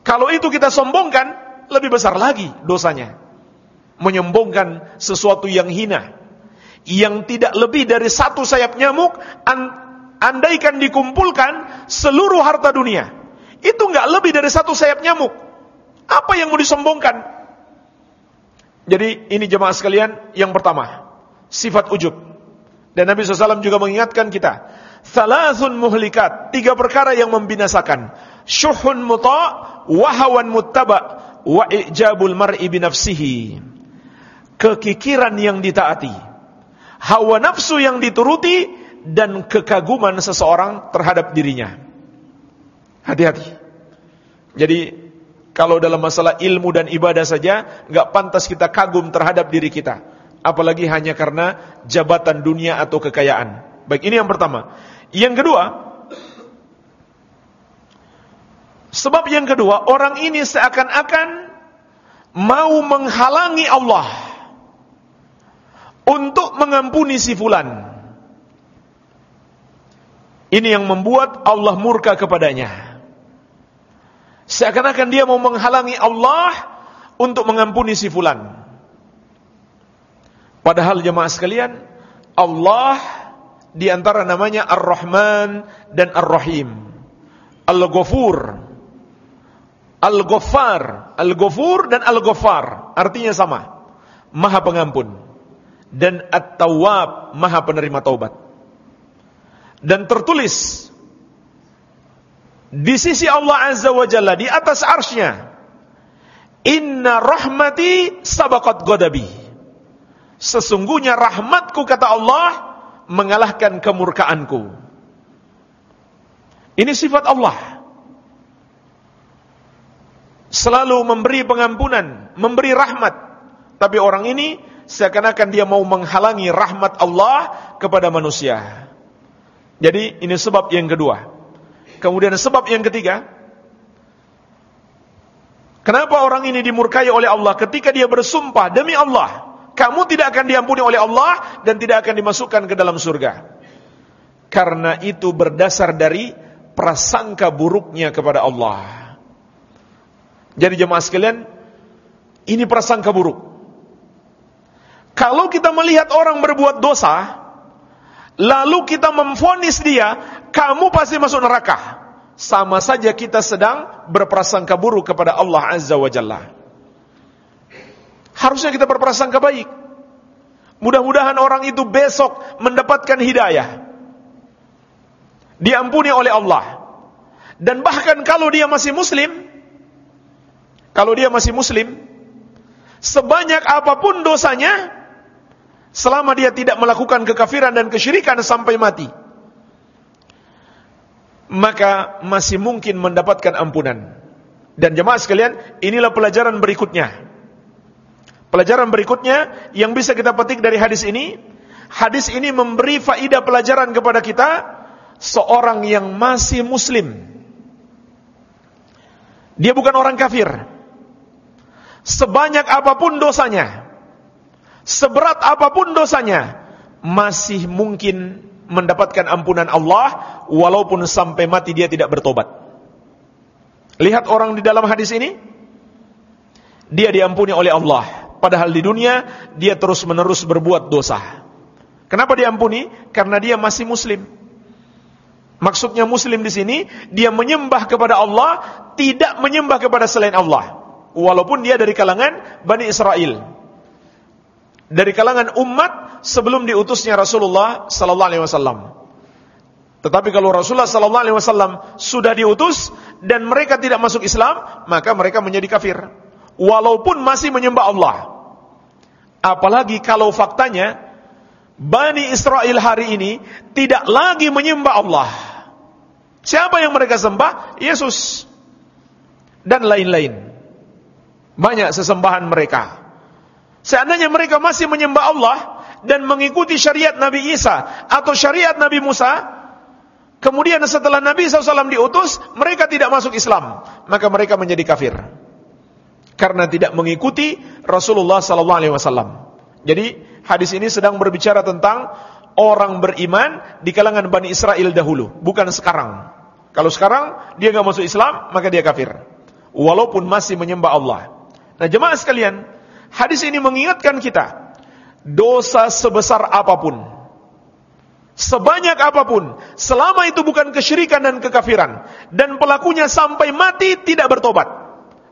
Kalau itu kita sombongkan, lebih besar lagi dosanya. Menyombongkan sesuatu yang hina. Yang tidak lebih dari satu sayap nyamuk, andaikan dikumpulkan seluruh harta dunia itu nggak lebih dari satu sayap nyamuk. Apa yang mau disombongkan? Jadi ini jemaah sekalian yang pertama, sifat ujub. Dan Nabi SAW juga mengingatkan kita, Thalathun muhlikat, tiga perkara yang membinasakan. Syuhun muta' wahawan muttaba' wa ijabul mar'i binafsihi. Kekikiran yang ditaati. Hawa nafsu yang dituruti dan kekaguman seseorang terhadap dirinya. Hati-hati. Jadi kalau dalam masalah ilmu dan ibadah saja nggak pantas kita kagum terhadap diri kita, apalagi hanya karena jabatan dunia atau kekayaan. Baik, ini yang pertama. Yang kedua, sebab yang kedua, orang ini seakan-akan mau menghalangi Allah untuk mengampuni si fulan. Ini yang membuat Allah murka kepadanya. Seakan-akan dia mau menghalangi Allah untuk mengampuni si fulan. Padahal jemaah sekalian, Allah di antara namanya Ar-Rahman dan Ar-Rahim. Al-Ghafur. Al-Ghaffar, Al-Ghafur dan Al-Ghaffar artinya sama. Maha pengampun. Dan At-Tawwab, Maha penerima taubat. Dan tertulis di sisi Allah Azza wa Jalla di atas arsnya Inna rahmati sabaqat godabi Sesungguhnya rahmatku kata Allah mengalahkan kemurkaanku. Ini sifat Allah. Selalu memberi pengampunan, memberi rahmat. Tapi orang ini seakan-akan dia mau menghalangi rahmat Allah kepada manusia. Jadi ini sebab yang kedua. Kemudian sebab yang ketiga, kenapa orang ini dimurkai oleh Allah ketika dia bersumpah demi Allah, kamu tidak akan diampuni oleh Allah dan tidak akan dimasukkan ke dalam surga. Karena itu berdasar dari prasangka buruknya kepada Allah. Jadi jemaah sekalian, ini prasangka buruk. Kalau kita melihat orang berbuat dosa, lalu kita memfonis dia, kamu pasti masuk neraka. Sama saja kita sedang berprasangka buruk kepada Allah Azza wa Jalla. Harusnya kita berprasangka baik. Mudah-mudahan orang itu besok mendapatkan hidayah. Diampuni oleh Allah. Dan bahkan kalau dia masih muslim, kalau dia masih muslim, sebanyak apa pun dosanya, selama dia tidak melakukan kekafiran dan kesyirikan sampai mati, maka masih mungkin mendapatkan ampunan. Dan jemaah sekalian, inilah pelajaran berikutnya. Pelajaran berikutnya yang bisa kita petik dari hadis ini, hadis ini memberi faidah pelajaran kepada kita seorang yang masih muslim. Dia bukan orang kafir. Sebanyak apa pun dosanya, seberat apa pun dosanya, masih mungkin mendapatkan ampunan Allah walaupun sampai mati dia tidak bertobat. Lihat orang di dalam hadis ini, dia diampuni oleh Allah, padahal di dunia dia terus-menerus berbuat dosa. Kenapa diampuni? Karena dia masih muslim. Maksudnya muslim di sini dia menyembah kepada Allah, tidak menyembah kepada selain Allah. Walaupun dia dari kalangan Bani Israel. Dari kalangan umat sebelum diutusnya Rasulullah sallallahu alaihi wasallam. Tetapi kalau Rasulullah sallallahu alaihi wasallam sudah diutus dan mereka tidak masuk Islam, maka mereka menjadi kafir. Walaupun masih menyembah Allah. Apalagi kalau faktanya Bani Israel hari ini tidak lagi menyembah Allah. Siapa yang mereka sembah? Yesus dan lain-lain. Banyak sesembahan mereka. Seandainya mereka masih menyembah Allah, dan mengikuti syariat Nabi Isa atau syariat Nabi Musa, kemudian setelah Nabi SAW diutus, mereka tidak masuk Islam, maka mereka menjadi kafir. Karena tidak mengikuti Rasulullah SAW. Jadi hadis ini sedang berbicara tentang orang beriman di kalangan Bani Israel dahulu, bukan sekarang. Kalau sekarang dia nggak masuk Islam, maka dia kafir. Walaupun masih menyembah Allah. Nah jemaah sekalian, hadis ini mengingatkan kita dosa sebesar apa pun, sebanyak apa pun, selama itu bukan kesyirikan dan kekafiran, dan pelakunya sampai mati tidak bertobat,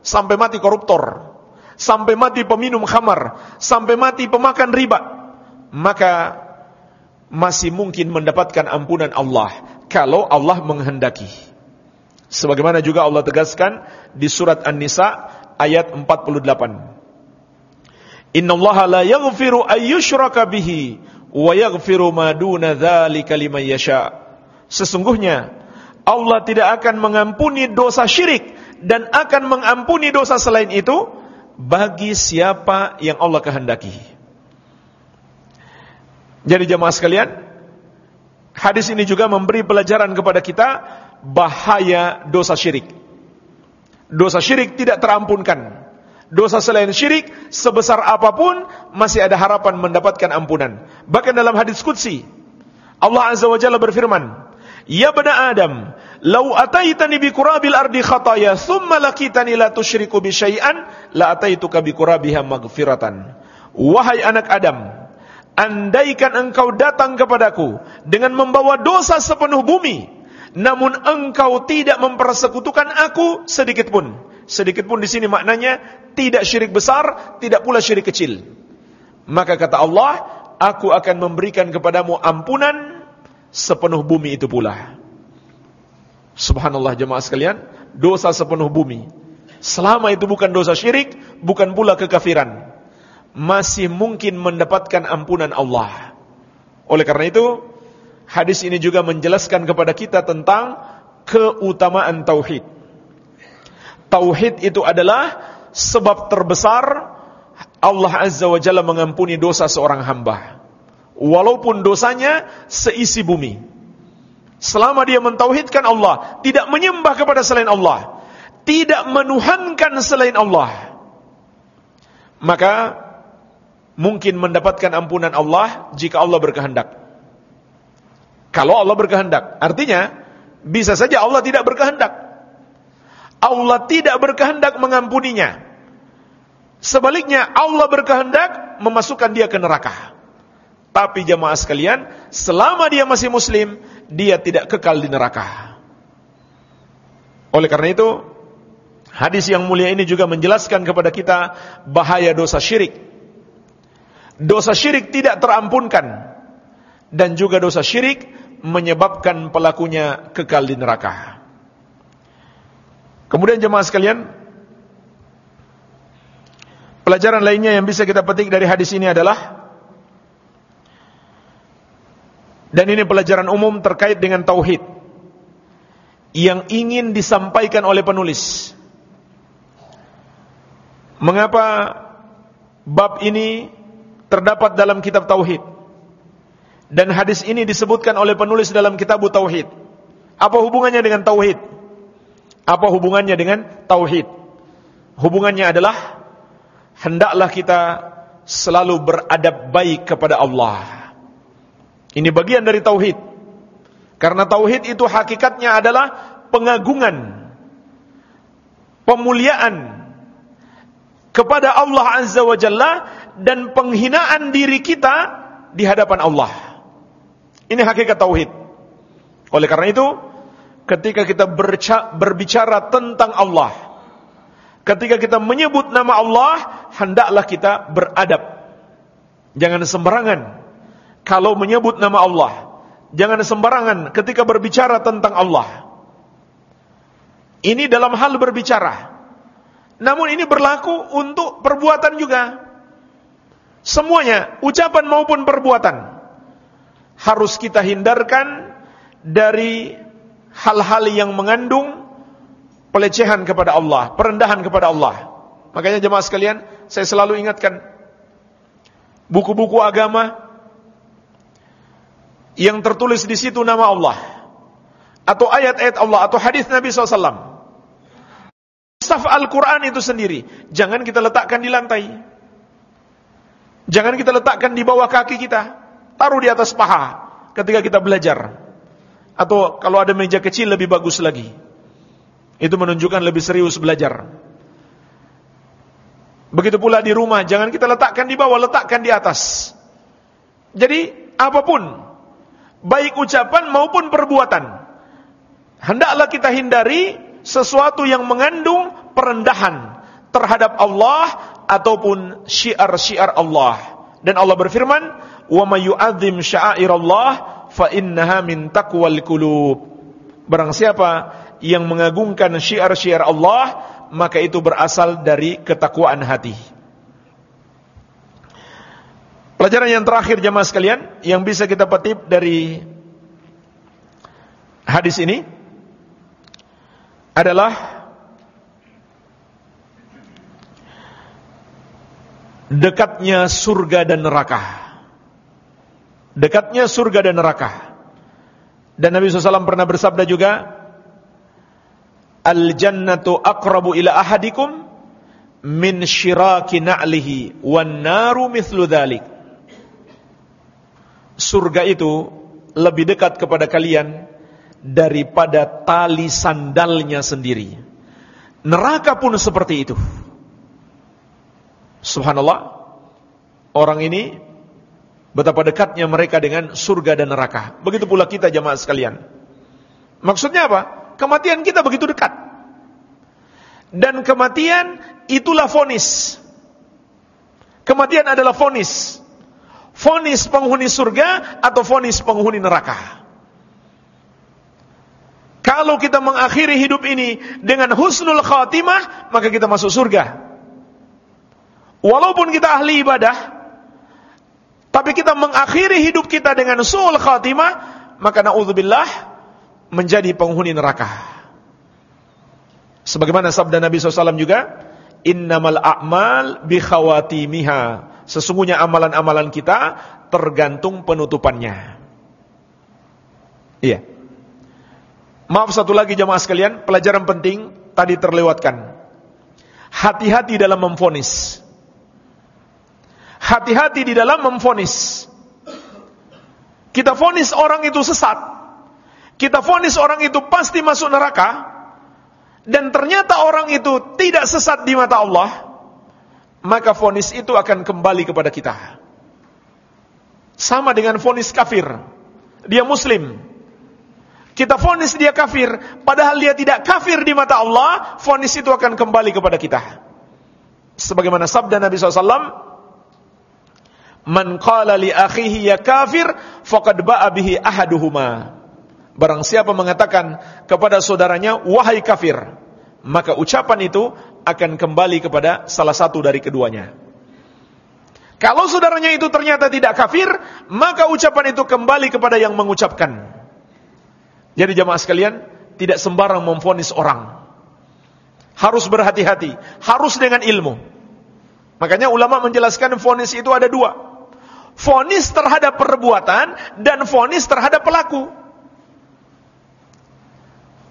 sampai mati koruptor, sampai mati peminum khamar, sampai mati pemakan riba, maka masih mungkin mendapatkan ampunan Allah kalau Allah menghendaki. Sebagaimana juga Allah tegaskan di surat An-Nisa ayat 48. Innallaha la yaghfiru ayyushraka bihi wa yaghfiru ma duna dzalika liman yasha. Sesungguhnya Allah tidak akan mengampuni dosa syirik dan akan mengampuni dosa selain itu bagi siapa yang Allah kehendaki. Jadi jemaah sekalian, hadis ini juga memberi pelajaran kepada kita bahaya dosa syirik. Dosa syirik tidak terampunkan. Dosa selain syirik sebesar apa pun masih ada harapan mendapatkan ampunan. Bahkan dalam hadis qudsi Allah Azza wa Jalla berfirman, "Ya bani Adam, Lau ataitani bi kurabil ardi khataya thumma lakitani la tusyriku bi syai'an la ataituka bi kurabiha maghfiratan. Wahai anak Adam, andaikan engkau datang kepadaku dengan membawa dosa sepenuh bumi, namun engkau tidak mempersekutukan aku sedikit pun. Sedikit pun di sini maknanya tidak syirik besar, tidak pula syirik kecil. Maka kata Allah, aku akan memberikan kepadamu ampunan sepenuh bumi itu pula. Subhanallah jemaah sekalian, dosa sepenuh bumi. Selama itu bukan dosa syirik, bukan pula kekafiran. Masih mungkin mendapatkan ampunan Allah. Oleh karena itu, hadis ini juga menjelaskan kepada kita tentang keutamaan tauhid. Tauhid itu adalah sebab terbesar Allah Azza wa Jalla mengampuni dosa seorang hamba. Walaupun dosanya seisi bumi. Selama dia mentauhidkan Allah, tidak menyembah kepada selain Allah, tidak menuhankan selain Allah, maka mungkin mendapatkan ampunan Allah jika Allah berkehendak. Kalau Allah berkehendak, artinya bisa saja Allah tidak berkehendak. Allah tidak berkehendak mengampuninya. Sebaliknya Allah berkehendak memasukkan dia ke neraka. Tapi jemaah sekalian, selama dia masih muslim, dia tidak kekal di neraka. Oleh karena itu, hadis yang mulia ini juga menjelaskan kepada kita bahaya dosa syirik. Dosa syirik tidak terampunkan dan juga dosa syirik menyebabkan pelakunya kekal di neraka. Kemudian jemaah sekalian, pelajaran lainnya yang bisa kita petik dari hadis ini adalah Dan ini pelajaran umum terkait dengan tauhid yang ingin disampaikan oleh penulis. Mengapa bab ini terdapat dalam kitab tauhid? Dan hadis ini disebutkan oleh penulis dalam kitab tauhid. Apa hubungannya dengan tauhid? Apa hubungannya dengan tauhid? Hubungannya adalah hendaklah kita selalu beradab baik kepada Allah ini bagian dari tauhid. Karena tauhid itu hakikatnya adalah pengagungan, pemuliaan kepada Allah Azza wa Jalla dan penghinaan diri kita di hadapan Allah. Ini hakikat tauhid. Oleh karena itu, ketika kita berbicara tentang Allah, ketika kita menyebut nama Allah, hendaklah kita beradab. Jangan sembarangan kalau menyebut nama Allah. Jangan sembarangan ketika berbicara tentang Allah. Ini dalam hal berbicara. Namun ini berlaku untuk perbuatan juga. Semuanya, ucapan maupun perbuatan. Harus kita hindarkan dari hal-hal yang mengandung pelecehan kepada Allah, perendahan kepada Allah. Makanya jemaah sekalian, saya selalu ingatkan buku-buku agama yang tertulis di situ nama Allah atau ayat-ayat Allah atau hadis Nabi SAW. Saf Al-Quran itu sendiri jangan kita letakkan di lantai, jangan kita letakkan di bawah kaki kita, taruh di atas paha ketika kita belajar. Atau kalau ada meja kecil lebih bagus lagi. Itu menunjukkan lebih serius belajar. Begitu pula di rumah, jangan kita letakkan di bawah, letakkan di atas. Jadi apa pun baik ucapan maupun perbuatan. Hendaklah kita hindari sesuatu yang mengandung perendahan terhadap Allah ataupun syiar-syiar Allah. Dan Allah berfirman, "Wa may yu'azzim sya'airallah fa innaha min taqwal qulub." Barang siapa yang mengagungkan syiar-syiar Allah, maka itu berasal dari ketakwaan hati. Pelajaran yang terakhir jemaah sekalian yang bisa kita petik dari hadis ini adalah dekatnya surga dan neraka. Dekatnya surga dan neraka. Dan Nabi SAW pernah bersabda juga, Al-jannatu aqrabu ila ahadikum min syiraki na'lihi wan naru mithlu dhalik. Surga itu lebih dekat kepada kalian daripada tali sandalnya sendiri. Neraka pun seperti itu. Subhanallah. Orang ini betapa dekatnya mereka dengan surga dan neraka. Begitu pula kita jamaah sekalian. Maksudnya apa? Kematian kita begitu dekat. Dan kematian itulah fonis. Kematian adalah fonis. Fonis penghuni surga atau fonis penghuni neraka. Kalau kita mengakhiri hidup ini dengan husnul khatimah, maka kita masuk surga. Walaupun kita ahli ibadah, tapi kita mengakhiri hidup kita dengan suul khatimah, maka na'udzubillah menjadi penghuni neraka. Sebagaimana sabda Nabi SAW juga, Innamal a'mal bi khawatimiha. Sesungguhnya amalan-amalan kita tergantung penutupannya. Iya. Maaf satu lagi jemaah sekalian, pelajaran penting tadi terlewatkan. Hati-hati dalam memfonis. Hati-hati di dalam memfonis. Kita fonis orang itu sesat. Kita fonis orang itu pasti masuk neraka. Dan ternyata orang itu tidak sesat di mata Allah. Maka fonis itu akan kembali kepada kita. Sama dengan fonis kafir. Dia muslim. Kita fonis dia kafir, padahal dia tidak kafir di mata Allah, fonis itu akan kembali kepada kita. Sebagaimana sabda Nabi SAW, Man qala li akhihi ya kafir, faqad ba'a bihi ahaduhuma. Barang siapa mengatakan kepada saudaranya, wahai kafir, maka ucapan itu akan kembali kepada salah satu dari keduanya. Kalau saudaranya itu ternyata tidak kafir, maka ucapan itu kembali kepada yang mengucapkan. Jadi jamaah sekalian, tidak sembarang memfonis orang. Harus berhati-hati, harus dengan ilmu. Makanya ulama menjelaskan fonis itu ada dua. Fonis terhadap perbuatan dan fonis terhadap pelaku.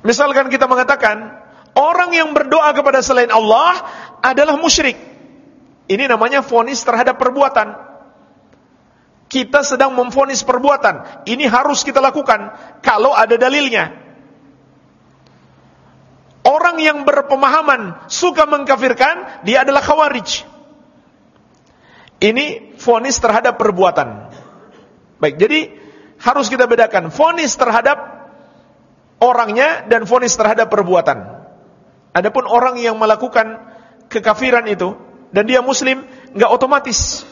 Misalkan kita mengatakan, orang yang berdoa kepada selain Allah adalah musyrik. Ini namanya fonis terhadap perbuatan kita sedang memfonis perbuatan. Ini harus kita lakukan kalau ada dalilnya. Orang yang berpemahaman suka mengkafirkan, dia adalah khawarij. Ini fonis terhadap perbuatan. Baik, jadi harus kita bedakan fonis terhadap orangnya dan fonis terhadap perbuatan. Adapun orang yang melakukan kekafiran itu dan dia muslim, nggak otomatis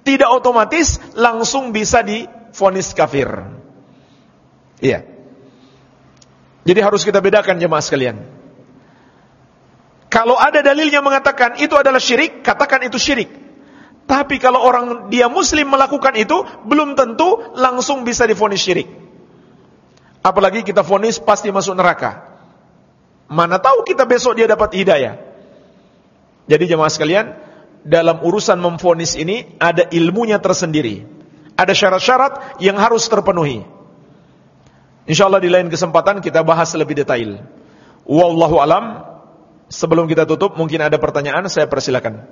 tidak otomatis langsung bisa difonis kafir. Iya. Jadi harus kita bedakan jemaah sekalian. Kalau ada dalilnya mengatakan itu adalah syirik, katakan itu syirik. Tapi kalau orang dia muslim melakukan itu, belum tentu langsung bisa difonis syirik. Apalagi kita fonis pasti masuk neraka. Mana tahu kita besok dia dapat hidayah. Jadi jemaah sekalian, dalam urusan memfonis ini ada ilmunya tersendiri. Ada syarat-syarat yang harus terpenuhi. Insyaallah di lain kesempatan kita bahas lebih detail. Wallahu alam. Sebelum kita tutup mungkin ada pertanyaan saya persilakan.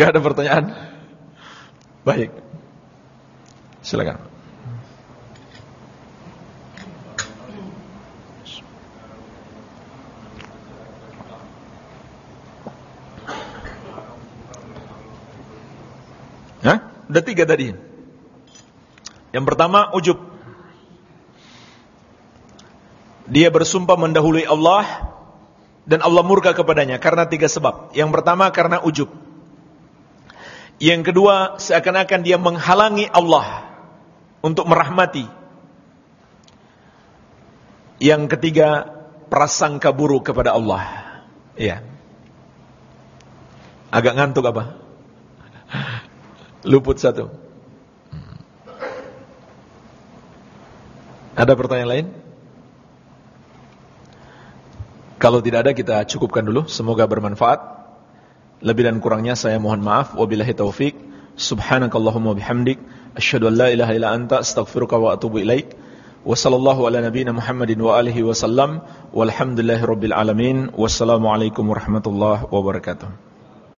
Enggak ada pertanyaan? Baik. Silakan. Hah? Udah tiga tadi. Yang pertama ujub. Dia bersumpah mendahului Allah dan Allah murka kepadanya karena tiga sebab. Yang pertama karena ujub. Yang kedua, seakan-akan dia menghalangi Allah untuk merahmati. Yang ketiga, prasangka buruk kepada Allah. Iya. Agak ngantuk apa? Luput satu. Ada pertanyaan lain? Kalau tidak ada kita cukupkan dulu. Semoga bermanfaat. Lebih dan kurangnya saya mohon maaf. Wabillahi taufik. Subhanakallahumma bihamdik. Asyhadu an la ilaha illa anta astaghfiruka wa atubu ilaik. Wa sallallahu ala nabiyyina Muhammadin wa alihi wa sallam. Rabbil alamin. Wassalamualaikum warahmatullahi wabarakatuh.